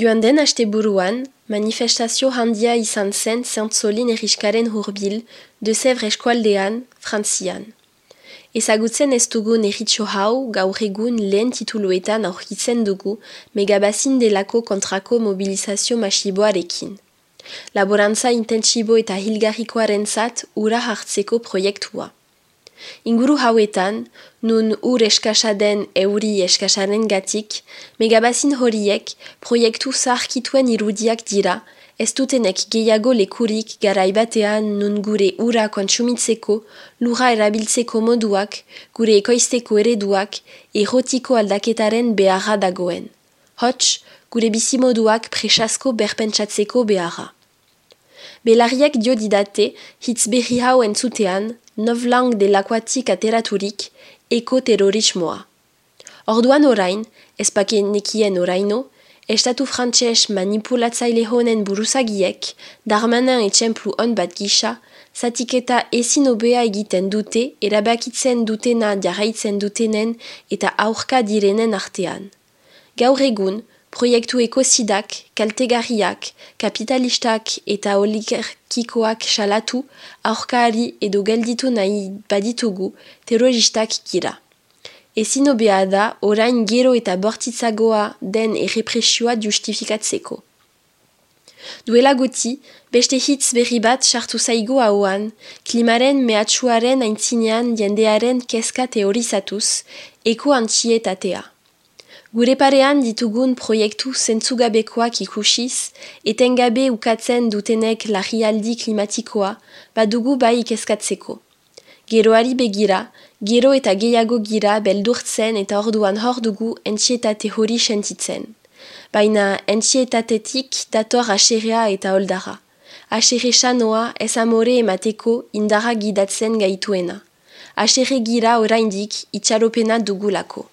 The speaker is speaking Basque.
Joan den haste buruan, manifestazio handia izan zen zentzolin eriskaren hurbil, de Sevre eskualdean, Frantzian. Ezagutzen ez dugu neritxo hau gaur egun lehen tituluetan aurkitzen dugu megabazin delako kontrako mobilizazio masiboarekin. Laborantza intentsibo eta hilgarrikoaren zat ura hartzeko proiektua. Inguru hauetan, nun ur eskasa den euri eskasaren gatik, megabazin horiek proiektu zaharkituen irudiak dira, ez dutenek gehiago lekurik garaibatean nun gure ura kontsumitzeko, lura erabiltzeko moduak, gure ekoizteko ereduak, erotiko aldaketaren beharra dagoen. Hots, gure bizimoduak presasko berpentsatzeko beharra. Belariak dio didate, hitz berri hau entzutean, nov lang delakoatik ateraturik, ekoterrorismoa. Orduan orain, nekien oraino, estatu frantxez manipulatzaile honen buruzagiek, darmanan etxemplu on bat gisa, zatiketa ezin obea egiten dute, erabakitzen dutena jarraitzen dutenen eta aurka direnen artean. Gaur egun, proiektu ekosidak, kaltegarriak, kapitalistak eta oligarkikoak salatu, aurkaari edo gelditu nahi baditugu terroristak gira. Ezin obea da, orain gero eta bortitzagoa den errepresioa justifikatzeko. Duela guti, beste hitz berri bat sartu zaigu hauan, klimaren mehatsuaren aintzinean jendearen keska teorizatuz, eko antxietatea. Gure parean ditugun proiektu zentzugabekoak ikusiz, etengabe ukatzen dutenek larrialdi klimatikoa, badugu bai ikeskatzeko. Geroari begira, gero eta gehiago gira beldurtzen eta orduan hor dugu entzietate hori sentitzen. Baina entzietatetik dator aserea eta oldara. Asere sanoa ez amore emateko indara gidatzen gaituena. Asere gira oraindik itxaropena dugulako.